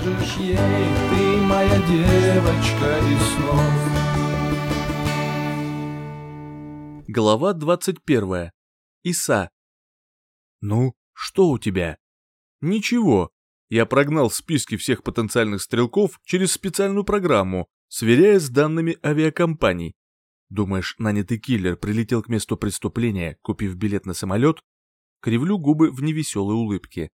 скажешь ей, ты моя девочка из снов. Глава 21. Иса. «Ну, что у тебя?» «Ничего. Я прогнал списки всех потенциальных стрелков через специальную программу, сверяя с данными авиакомпаний. Думаешь, нанятый киллер прилетел к месту преступления, купив билет на самолет? Кривлю губы в невеселой улыбке.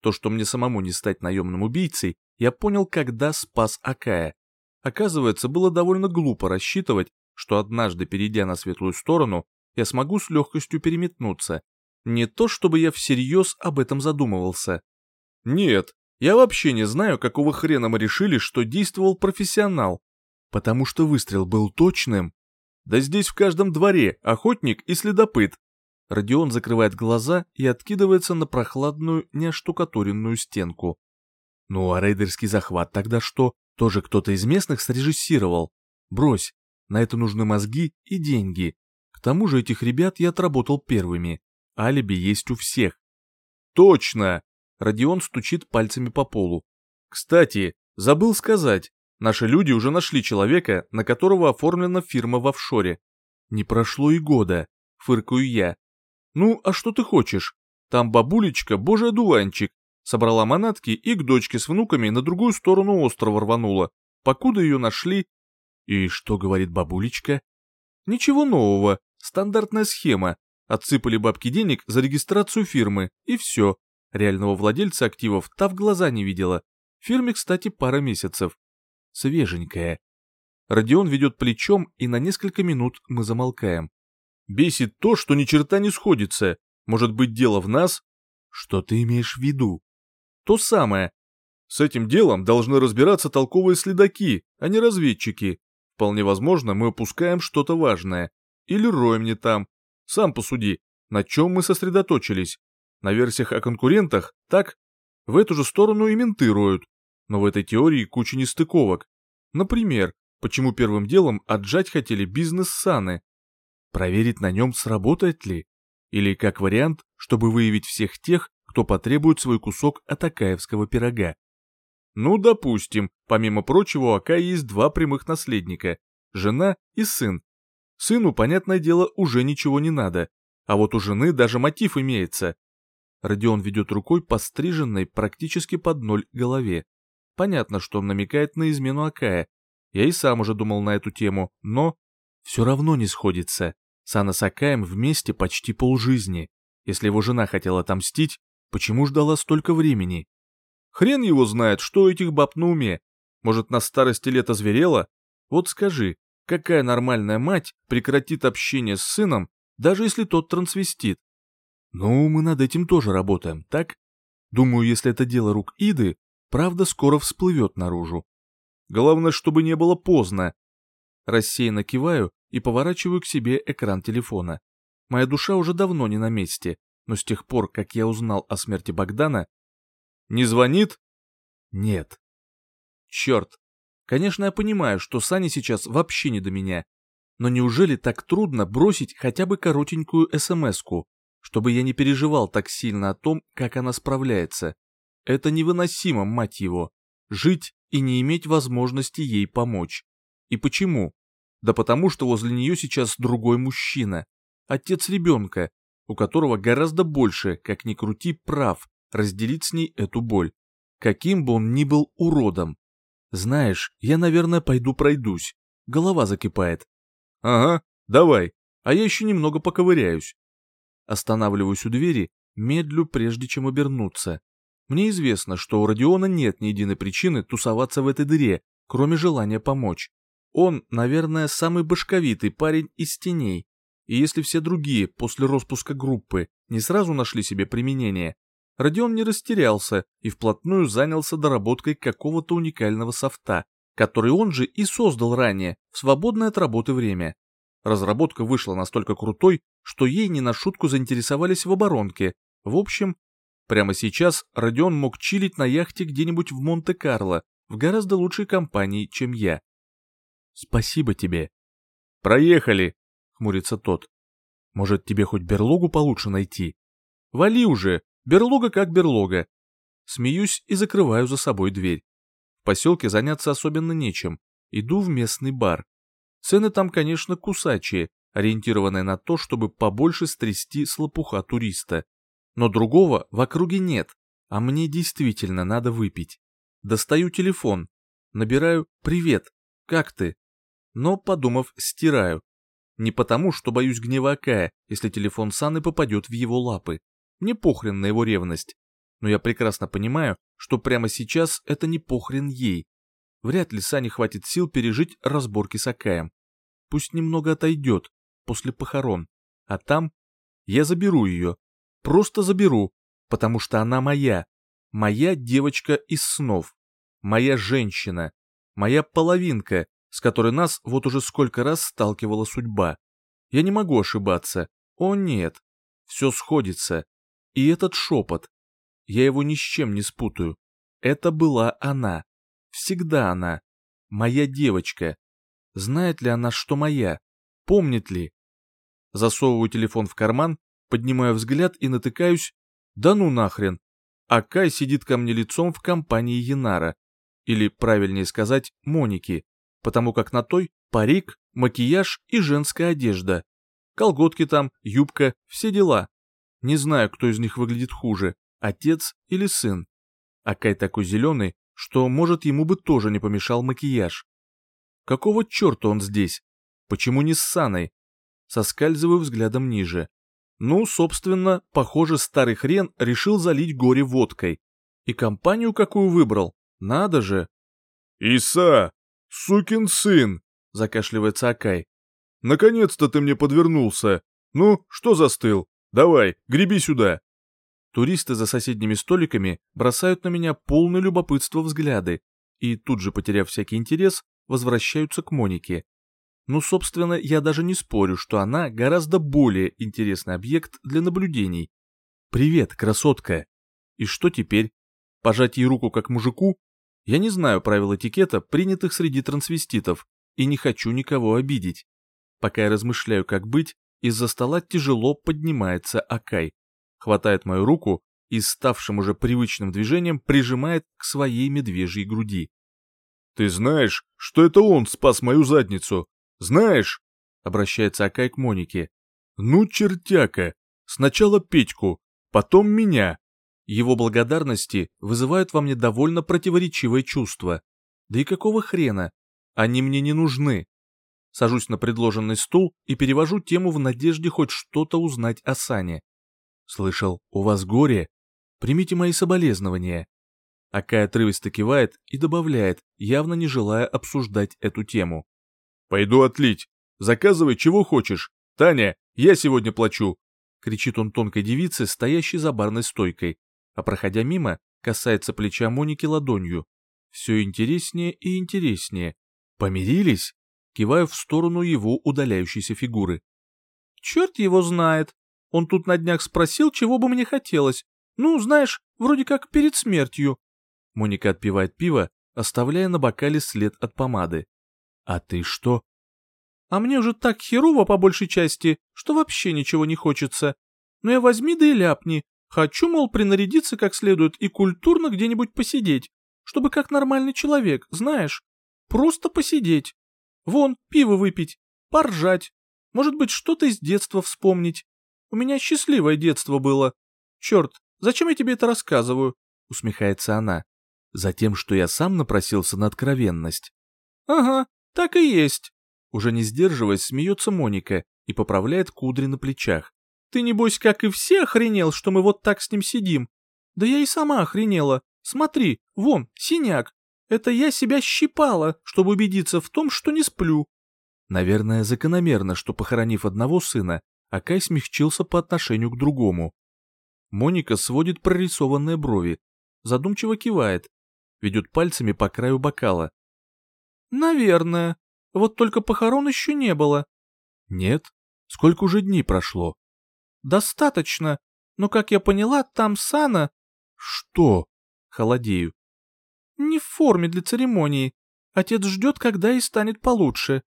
То, что мне самому не стать наемным убийцей, я понял, когда спас Акая. Оказывается, было довольно глупо рассчитывать, что однажды, перейдя на светлую сторону, я смогу с легкостью переметнуться. Не то, чтобы я всерьез об этом задумывался. Нет, я вообще не знаю, какого хрена мы решили, что действовал профессионал. Потому что выстрел был точным. Да здесь в каждом дворе охотник и следопыт. Родион закрывает глаза и откидывается на прохладную, неоштукатуренную стенку. Ну а рейдерский захват тогда что? Тоже кто-то из местных срежиссировал? Брось, на это нужны мозги и деньги. К тому же этих ребят я отработал первыми. Алиби есть у всех. Точно! Родион стучит пальцами по полу. Кстати, забыл сказать, наши люди уже нашли человека, на которого оформлена фирма в офшоре. Не прошло и года, фыркаю я. Ну, а что ты хочешь? Там бабулечка, божий одуванчик, собрала манатки и к дочке с внуками на другую сторону острова рванула. Покуда ее нашли, и что говорит бабулечка? Ничего нового, стандартная схема. Отсыпали бабки денег за регистрацию фирмы, и все. Реального владельца активов та в глаза не видела. Фирме, кстати, пара месяцев. Свеженькая. Родион ведет плечом, и на несколько минут мы замолкаем. Бесит то, что ни черта не сходится. Может быть, дело в нас? Что ты имеешь в виду? То самое. С этим делом должны разбираться толковые следаки, а не разведчики. Вполне возможно, мы упускаем что-то важное. Или роем не там. Сам посуди, на чем мы сосредоточились. На версиях о конкурентах, так? В эту же сторону и менты роют. Но в этой теории куча нестыковок. Например, почему первым делом отжать хотели бизнес Саны? Проверить на нем, сработает ли? Или, как вариант, чтобы выявить всех тех, кто потребует свой кусок от Акаевского пирога. Ну, допустим, помимо прочего, у Ака есть два прямых наследника – жена и сын. Сыну, понятное дело, уже ничего не надо, а вот у жены даже мотив имеется. Родион ведет рукой по стриженной практически под ноль голове. Понятно, что он намекает на измену Акая. Я и сам уже думал на эту тему, но... Все равно не сходится. Сана с Акаем вместе почти полжизни. Если его жена хотела отомстить, почему ждала столько времени? Хрен его знает, что у этих баб на уме. Может, на старости лет озверела? Вот скажи, какая нормальная мать прекратит общение с сыном, даже если тот трансвестит? Ну, мы над этим тоже работаем, так? Думаю, если это дело рук Иды, правда скоро всплывет наружу. Главное, чтобы не было поздно. Рассеянно киваю и поворачиваю к себе экран телефона. Моя душа уже давно не на месте, но с тех пор, как я узнал о смерти Богдана, не звонит? Нет. Черт. Конечно, я понимаю, что Сане сейчас вообще не до меня. Но неужели так трудно бросить хотя бы коротенькую СМС-ку, чтобы я не переживал так сильно о том, как она справляется? Это невыносимо, мать его. Жить и не иметь возможности ей помочь. И почему? Да потому что возле нее сейчас другой мужчина. Отец ребенка, у которого гораздо больше, как ни крути, прав, разделить с ней эту боль, каким бы он ни был уродом. Знаешь, я, наверное, пойду пройдусь. Голова закипает. Ага, давай, а я еще немного поковыряюсь. Останавливаюсь у двери, медлю, прежде чем обернуться. Мне известно, что у Родиона нет ни единой причины тусоваться в этой дыре, кроме желания помочь. Он, наверное, самый башковитый парень из теней. И если все другие после распуска группы не сразу нашли себе применение, Родион не растерялся и вплотную занялся доработкой какого-то уникального софта, который он же и создал ранее, в свободное от работы время. Разработка вышла настолько крутой, что ей не на шутку заинтересовались в оборонке. В общем, прямо сейчас Родион мог чилить на яхте где-нибудь в Монте-Карло, в гораздо лучшей компании, чем я. Спасибо тебе. Проехали, хмурится тот. Может, тебе хоть берлогу получше найти? Вали уже, Берлога как берлога. Смеюсь и закрываю за собой дверь. поселке заняться особенно нечем. Иду в местный бар. Цены там, конечно, кусачие, ориентированные на то, чтобы побольше стрясти с лопуха туриста. Но другого в округе нет, а мне действительно надо выпить. Достаю телефон, набираю «Привет, как ты?» Но, подумав, стираю. Не потому, что боюсь гнева Акая, если телефон Саны попадет в его лапы. Мне похрен на его ревность. Но я прекрасно понимаю, что прямо сейчас это не похрен ей. Вряд ли Сане хватит сил пережить разборки с Акаем. Пусть немного отойдет, после похорон. А там я заберу ее. Просто заберу, потому что она моя. Моя девочка из снов. Моя женщина. Моя половинка, с которой нас вот уже сколько раз сталкивала судьба. Я не могу ошибаться. О нет. Все сходится. И этот шепот. Я его ни с чем не спутаю. Это была она. Всегда она. Моя девочка. Знает ли она, что моя? Помнит ли? Засовываю телефон в карман, поднимаю взгляд и натыкаюсь. Да ну нахрен. А Кай сидит ко мне лицом в компании Янара. Или, правильнее сказать, Моники потому как на той парик, макияж и женская одежда. Колготки там, юбка, все дела. Не знаю, кто из них выглядит хуже, отец или сын. А Кай такой зеленый, что, может, ему бы тоже не помешал макияж. Какого черта он здесь? Почему не с Саной? Соскальзываю взглядом ниже. Ну, собственно, похоже, старый хрен решил залить горе водкой. И компанию какую выбрал? Надо же. «Иса, «Сукин сын!» — закашливается Акай. «Наконец-то ты мне подвернулся! Ну, что застыл? Давай, греби сюда!» Туристы за соседними столиками бросают на меня полное любопытство взгляды и, тут же потеряв всякий интерес, возвращаются к Монике. Ну, собственно, я даже не спорю, что она гораздо более интересный объект для наблюдений. «Привет, красотка!» И что теперь? Пожать ей руку как мужику я не знаю правил этикета, принятых среди трансвеститов, и не хочу никого обидеть. Пока я размышляю, как быть, из-за стола тяжело поднимается Акай, хватает мою руку и, ставшим уже привычным движением, прижимает к своей медвежьей груди. «Ты знаешь, что это он спас мою задницу? Знаешь?» — обращается Акай к Монике. «Ну, чертяка! Сначала Петьку, потом меня, его благодарности вызывают во мне довольно противоречивые чувства. Да и какого хрена? Они мне не нужны. Сажусь на предложенный стул и перевожу тему в надежде хоть что-то узнать о Сане. Слышал, у вас горе? Примите мои соболезнования. Акай отрывисто кивает и добавляет, явно не желая обсуждать эту тему. «Пойду отлить. Заказывай, чего хочешь. Таня, я сегодня плачу!» — кричит он тонкой девице, стоящей за барной стойкой а проходя мимо, касается плеча Моники ладонью. Все интереснее и интереснее. Помирились? Киваю в сторону его удаляющейся фигуры. Черт его знает. Он тут на днях спросил, чего бы мне хотелось. Ну, знаешь, вроде как перед смертью. Моника отпивает пиво, оставляя на бокале след от помады. А ты что? А мне уже так херово по большей части, что вообще ничего не хочется. Но я возьми да и ляпни, Хочу, мол, принарядиться как следует и культурно где-нибудь посидеть, чтобы как нормальный человек, знаешь, просто посидеть. Вон, пиво выпить, поржать, может быть, что-то из детства вспомнить. У меня счастливое детство было. Черт, зачем я тебе это рассказываю? Усмехается она. Затем, что я сам напросился на откровенность. Ага, так и есть. Уже не сдерживаясь, смеется Моника и поправляет кудри на плечах. Ты, небось, как и все охренел, что мы вот так с ним сидим? Да я и сама охренела. Смотри, вон, синяк. Это я себя щипала, чтобы убедиться в том, что не сплю. Наверное, закономерно, что, похоронив одного сына, Акай смягчился по отношению к другому. Моника сводит прорисованные брови, задумчиво кивает, ведет пальцами по краю бокала. «Наверное. Вот только похорон еще не было». «Нет? Сколько уже дней прошло?» «Достаточно, но, как я поняла, там Сана...» «Что?» — холодею. «Не в форме для церемонии. Отец ждет, когда и станет получше».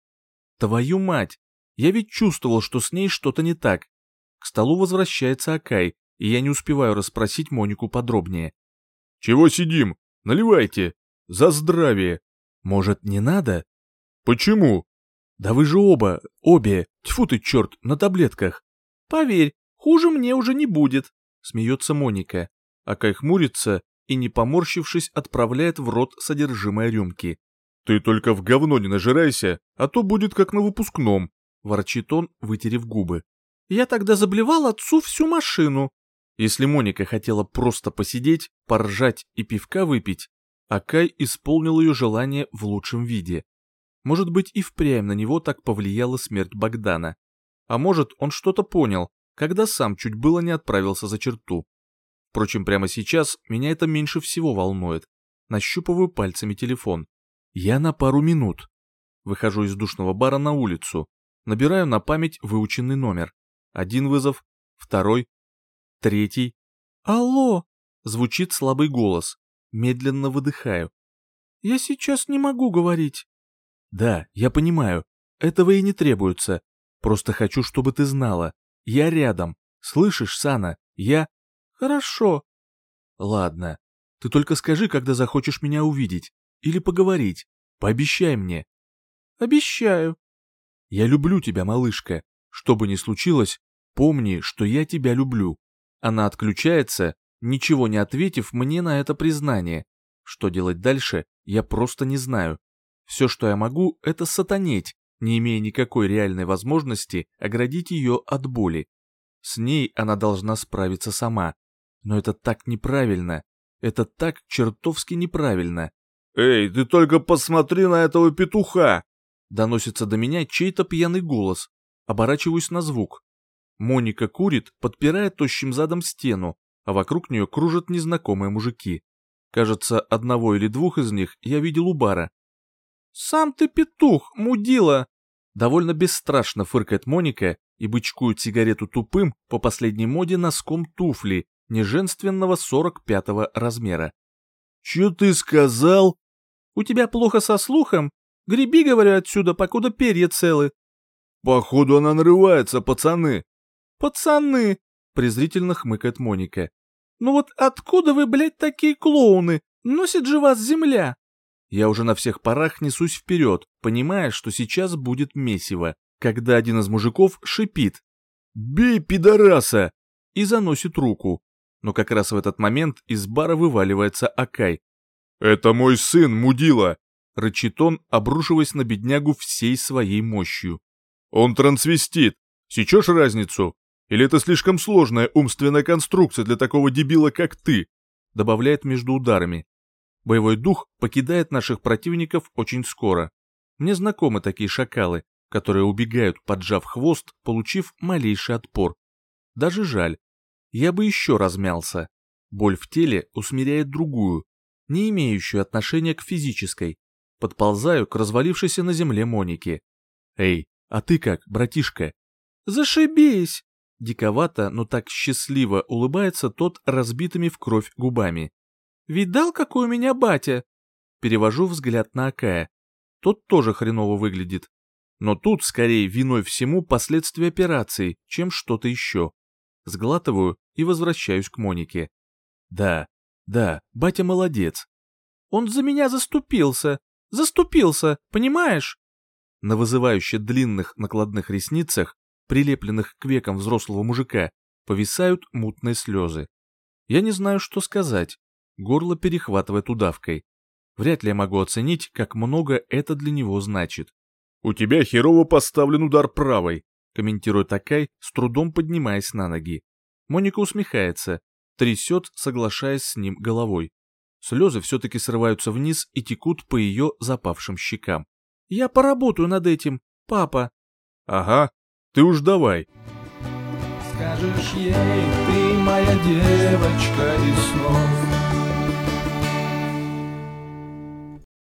«Твою мать! Я ведь чувствовал, что с ней что-то не так». К столу возвращается Акай, и я не успеваю расспросить Монику подробнее. «Чего сидим? Наливайте!» За здравие. Может, не надо? Почему? Да вы же оба, обе, тьфу ты, черт, на таблетках. Поверь, хуже мне уже не будет, смеется Моника. А Кай хмурится и, не поморщившись, отправляет в рот содержимое рюмки. «Ты только в говно не нажирайся, а то будет как на выпускном», — ворчит он, вытерев губы. «Я тогда заблевал отцу всю машину». Если Моника хотела просто посидеть, поржать и пивка выпить, Акай исполнил ее желание в лучшем виде. Может быть, и впрямь на него так повлияла смерть Богдана. А может, он что-то понял, когда сам чуть было не отправился за черту. Впрочем, прямо сейчас меня это меньше всего волнует. Нащупываю пальцами телефон. Я на пару минут. Выхожу из душного бара на улицу. Набираю на память выученный номер. Один вызов, второй, третий. «Алло!» — звучит слабый голос. Медленно выдыхаю. «Я сейчас не могу говорить». «Да, я понимаю. Этого и не требуется. Просто хочу, чтобы ты знала. Я рядом. Слышишь, Сана? Я...» «Хорошо». «Ладно. Ты только скажи, когда захочешь меня увидеть. Или поговорить. Пообещай мне. Обещаю. Я люблю тебя, малышка. Что бы ни случилось, помни, что я тебя люблю. Она отключается, ничего не ответив мне на это признание. Что делать дальше, я просто не знаю. Все, что я могу, это сатанеть, не имея никакой реальной возможности оградить ее от боли. С ней она должна справиться сама. Но это так неправильно. Это так чертовски неправильно. «Эй, ты только посмотри на этого петуха!» Доносится до меня чей-то пьяный голос. Оборачиваюсь на звук. Моника курит, подпирая тощим задом стену, а вокруг нее кружат незнакомые мужики. Кажется, одного или двух из них я видел у бара. «Сам ты петух, мудила!» Довольно бесстрашно фыркает Моника и бычкует сигарету тупым по последней моде носком туфли неженственного 45-го размера. «Чё ты сказал?» У тебя плохо со слухом? Греби, говорю, отсюда, покуда перья целы. Походу она нарывается, пацаны. Пацаны, презрительно хмыкает Моника. Ну вот откуда вы, блядь, такие клоуны? Носит же вас земля. Я уже на всех парах несусь вперед, понимая, что сейчас будет месиво, когда один из мужиков шипит «Бей, пидораса!» и заносит руку. Но как раз в этот момент из бара вываливается Акай, «Это мой сын, мудила!» — рычит он, обрушиваясь на беднягу всей своей мощью. «Он трансвестит. Сечешь разницу? Или это слишком сложная умственная конструкция для такого дебила, как ты?» — добавляет между ударами. Боевой дух покидает наших противников очень скоро. Мне знакомы такие шакалы, которые убегают, поджав хвост, получив малейший отпор. Даже жаль. Я бы еще размялся. Боль в теле усмиряет другую, не имеющую отношения к физической. Подползаю к развалившейся на земле Монике. «Эй, а ты как, братишка?» «Зашибись!» Диковато, но так счастливо улыбается тот разбитыми в кровь губами. «Видал, какой у меня батя?» Перевожу взгляд на Акая. Тот тоже хреново выглядит. Но тут скорее виной всему последствия операции, чем что-то еще. Сглатываю и возвращаюсь к Монике. Да, да, батя молодец. Он за меня заступился. Заступился, понимаешь? На вызывающе длинных накладных ресницах, прилепленных к векам взрослого мужика, повисают мутные слезы. Я не знаю, что сказать. Горло перехватывает удавкой. Вряд ли я могу оценить, как много это для него значит. «У тебя херово поставлен удар правой», комментирует Акай, с трудом поднимаясь на ноги. Моника усмехается, трясет, соглашаясь с ним головой. Слезы все-таки срываются вниз и текут по ее запавшим щекам. «Я поработаю над этим, папа». «Ага, ты уж давай». Скажешь ей, ты моя девочка из снов,